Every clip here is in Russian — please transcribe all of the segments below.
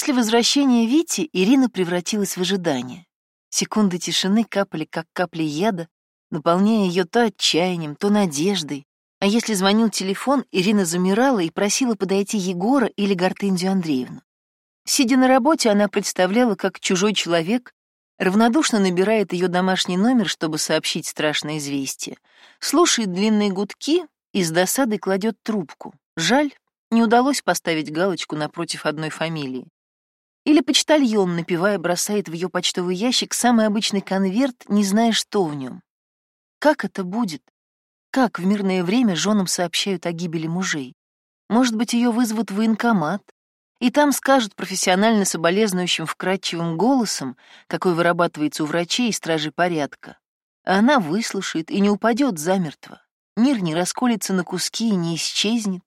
После возвращения Вити Ирина превратилась в ожидание. Секунды тишины капали, как капли яда, наполняя ее то отчаянием, то надеждой. А если звонил телефон, Ирина замирала и просила подойти Егора или Гортензию Андреевну. Сидя на работе, она представляла, как чужой человек равнодушно набирает ее домашний номер, чтобы сообщить страшное известие, слушает длинные гудки и с досадой кладет трубку. Жаль, не удалось поставить галочку напротив одной фамилии. Или почтальон, напевая, бросает в ее почтовый ящик самый обычный конверт, не зная, что в нем. Как это будет? Как в мирное время женам сообщают о гибели мужей? Может быть, ее вызовут в военкомат, и там скажут профессионально соболезнующим вкрадчивым голосом, какой вырабатывается у врачей и стражей порядка. А она выслушает и не упадет замертво. Мир не расколется на куски и не исчезнет,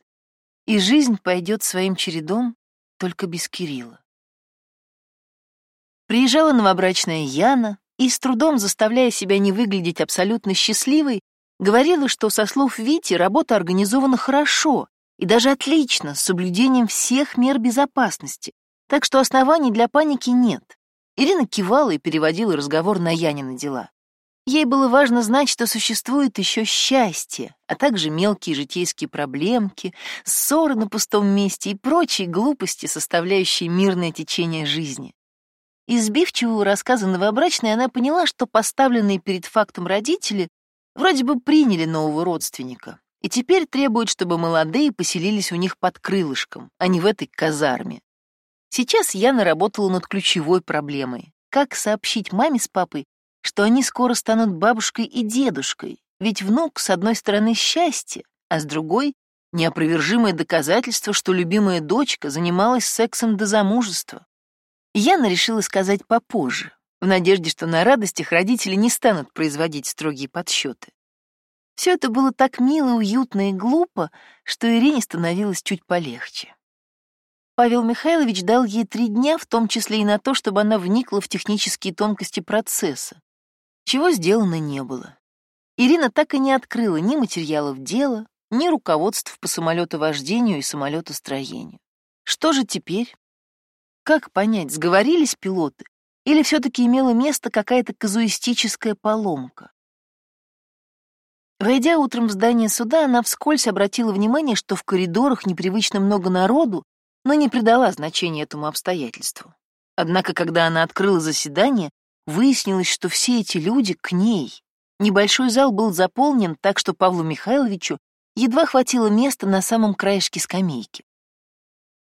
и жизнь пойдет своим чередом, только без Кирилла. Приезжала новобрачная Яна и, с трудом заставляя себя не выглядеть абсолютно счастливой, говорила, что, со слов Вити, работа организована хорошо, и даже отлично, с соблюдением всех мер безопасности, так что оснований для паники нет. Ирина кивала и переводила разговор на Янины дела. Ей было важно знать, что существует еще счастье, а также мелкие житейские проблемки, ссоры на пустом месте и прочие глупости, составляющие мирное течение жизни. Из сбивчивого рассказа новобрачной она поняла, что поставленные перед фактом родители вроде бы приняли нового родственника, и теперь требуют, чтобы молодые поселились у них под крылышком, а не в этой казарме. Сейчас Яна работала над ключевой проблемой — как сообщить маме с папой, что они скоро станут бабушкой и дедушкой, ведь внук, с одной стороны, счастье, а с другой — неопровержимое доказательство, что любимая дочка занималась сексом до замужества. Яна решила сказать попозже, в надежде, что на радостях родители не станут производить строгие подсчеты. Все это было так мило, уютно и глупо, что Ирине становилось чуть полегче. Павел Михайлович дал ей три дня, в том числе и на то, чтобы она вникла в технические тонкости процесса, чего сделано не было. Ирина так и не открыла ни материалов дела, ни руководств по самолетовождению и самолетостроению. Что же теперь? Как понять, сговорились пилоты или все-таки имела место какая-то казуистическая поломка? Войдя утром в здание суда, она вскользь обратила внимание, что в коридорах непривычно много народу, но не придала значения этому обстоятельству. Однако, когда она открыла заседание, выяснилось, что все эти люди к ней. Небольшой зал был заполнен так, что Павлу Михайловичу едва хватило места на самом краешке скамейки.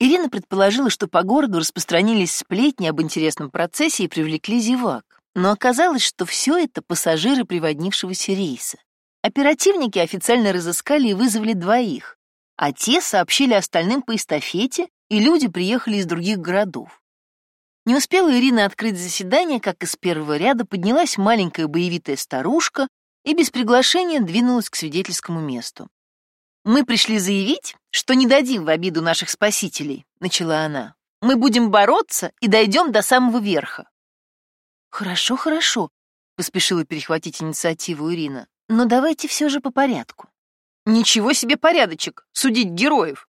Ирина предположила, что по городу распространились сплетни об интересном процессе и привлекли зевак, но оказалось, что все это пассажиры приводнившегося рейса. Оперативники официально разыскали и вызвали двоих, а те сообщили остальным по эстафете, и люди приехали из других городов. Не успела Ирина открыть заседание, как из первого ряда поднялась маленькая боевитая старушка и без приглашения двинулась к свидетельскому месту. «Мы пришли заявить, что не дадим в обиду наших спасителей», — начала она. «Мы будем бороться и дойдем до самого верха». «Хорошо, хорошо», — поспешила перехватить инициативу Ирина. Но давайте все же по порядку. Ничего себе порядочек, судить героев.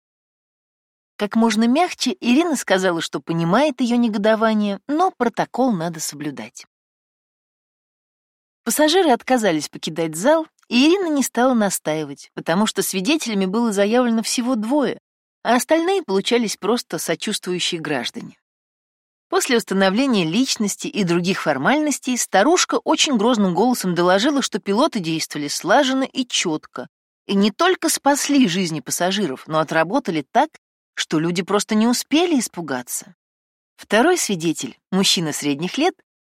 Как можно мягче Ирина сказала, что понимает ее негодование, но протокол надо соблюдать. Пассажиры отказались покидать зал, и Ирина не стала настаивать, потому что свидетелями было заявлено всего двое, а остальные получались просто сочувствующие граждане. После установления личности и других формальностей старушка очень грозным голосом доложила, что пилоты действовали слаженно и четко, и не только спасли жизни пассажиров, но отработали так, что люди просто не успели испугаться. Второй свидетель, мужчина средних лет,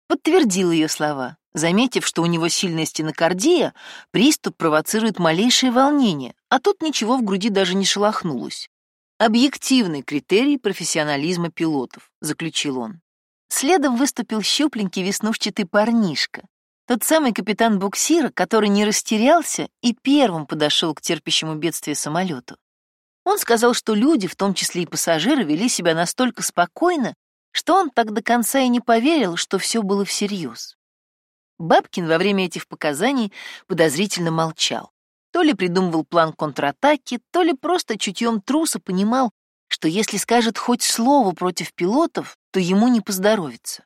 подтвердил ее слова, заметив, что у него сильная стенокардия, приступ провоцирует малейшее волнение, а тут ничего в груди даже не шелохнулось. Объективный критерий профессионализма пилотов, заключил он. Следом выступил щупленький веснушчатый парнишка, тот самый капитан буксира, который не растерялся и первым подошел к терпящему бедствие самолету. Он сказал, что люди, в том числе и пассажиры, вели себя настолько спокойно, что он так до конца и не поверил, что все было всерьез. Бабкин во время этих показаний подозрительно молчал. То ли придумывал план контратаки, то ли просто чутьем труса понимал, что если скажет хоть слово против пилотов, то ему не поздоровится.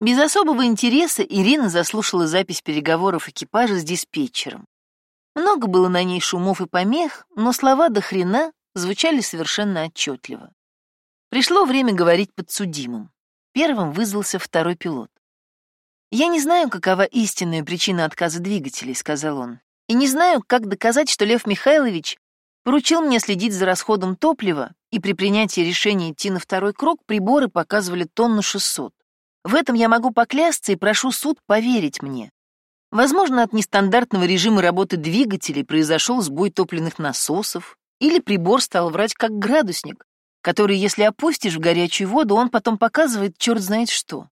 Без особого интереса Ирина заслушала запись переговоров экипажа с диспетчером. Много было на ней шумов и помех, но слова до хрена звучали совершенно отчетливо. Пришло время говорить подсудимым. Первым вызвался второй пилот. «Я не знаю, какова истинная причина отказа двигателей», — сказал он. «И не знаю, как доказать, что Лев Михайлович поручил мне следить за расходом топлива, и при принятии решения идти на второй круг приборы показывали тонну 600. В этом я могу поклясться и прошу суд поверить мне. Возможно, от нестандартного режима работы двигателей произошел сбой топливных насосов, или прибор стал врать как градусник, который, если опустишь в горячую воду, он потом показывает черт знает что.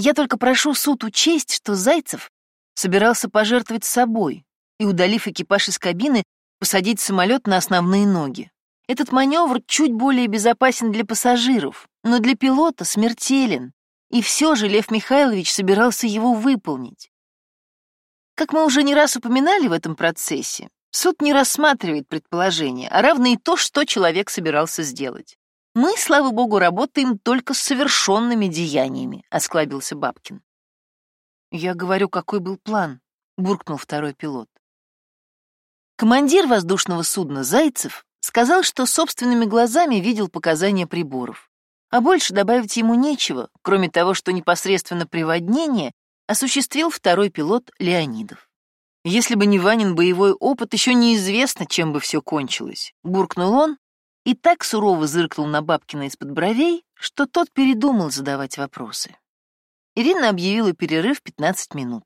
Я только прошу суд учесть, что Зайцев собирался пожертвовать собой и, удалив экипаж из кабины, посадить самолет на основные ноги. Этот маневр чуть более безопасен для пассажиров, но для пилота смертелен, и все же Лев Михайлович собирался его выполнить. Как мы уже не раз упоминали в этом процессе, суд не рассматривает предположения, а равно и то, что человек собирался сделать. Мы, слава богу, работаем только с совершенными деяниями, — осклабился Бабкин. Я говорю, какой был план, — буркнул второй пилот. Командир воздушного судна Зайцев сказал, что собственными глазами видел показания приборов. А больше добавить ему нечего, кроме того, что непосредственно приводнение осуществил второй пилот Леонидов. Если бы не Ванин боевой опыт, еще неизвестно, чем бы все кончилось. Буркнул он и так сурово зыркнул на Бабкина из-под бровей, что тот передумал задавать вопросы. Ирина объявила перерыв 15 минут.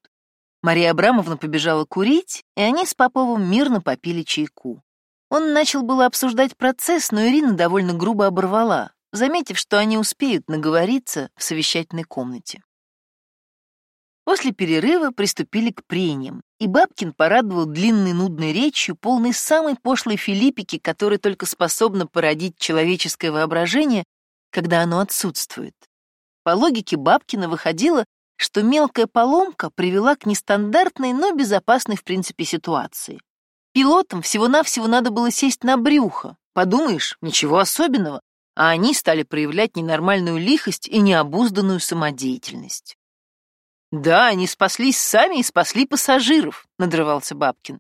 Мария Абрамовна побежала курить, и они с Поповым мирно попили чайку. Он начал было обсуждать процесс, но Ирина довольно грубо оборвала, заметив, что они успеют наговориться в совещательной комнате. После перерыва приступили к прениям, и Бабкин порадовал длинной нудной речью, полной самой пошлой филиппики, которая только способна породить человеческое воображение, когда оно отсутствует. По логике Бабкина выходило, что мелкая поломка привела к нестандартной, но безопасной в принципе ситуации. Пилотам всего-навсего надо было сесть на брюхо. Подумаешь, ничего особенного а они стали проявлять ненормальную лихость и необузданную самодеятельность. «Да, они спаслись сами и спасли пассажиров», — надрывался Бабкин.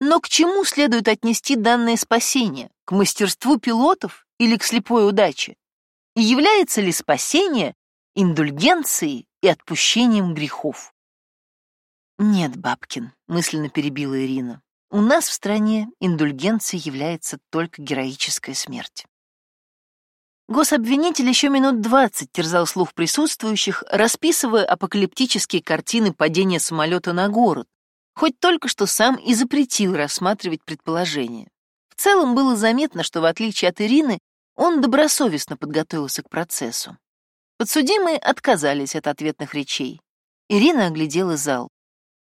«Но к чему следует отнести данное спасение? К мастерству пилотов или к слепой удаче? И является ли спасение индульгенцией и отпущением грехов?» «Нет, Бабкин», — мысленно перебила Ирина, — «у нас в стране индульгенцией является только героическая смерть». Гособвинитель еще минут двадцать терзал слух присутствующих, расписывая апокалиптические картины падения самолета на город, хоть только что сам и запретил рассматривать предположения. В целом было заметно, что в отличие от Ирины, он добросовестно подготовился к процессу. Подсудимые отказались от ответных речей. Ирина оглядела зал.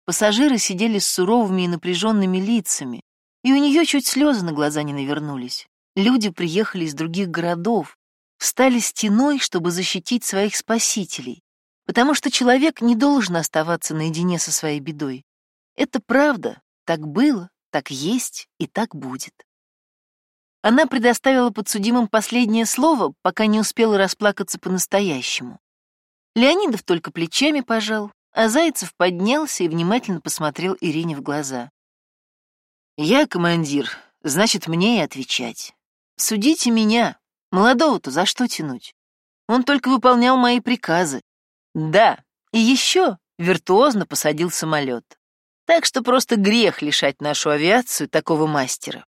Пассажиры сидели с суровыми и напряженными лицами, и у нее чуть слезы на глаза не навернулись. Люди приехали из других городов, встали стеной, чтобы защитить своих спасителей, потому что человек не должен оставаться наедине со своей бедой. Это правда, так было, так есть и так будет. Она предоставила подсудимым последнее слово, пока не успела расплакаться по-настоящему. Леонидов только плечами пожал, а Зайцев поднялся и внимательно посмотрел Ирине в глаза. «Я командир, значит, мне и отвечать. Судите меня, Молодого-то за что тянуть? Он только выполнял мои приказы. Да, и еще виртуозно посадил самолет. Так что просто грех лишать нашу авиацию такого мастера.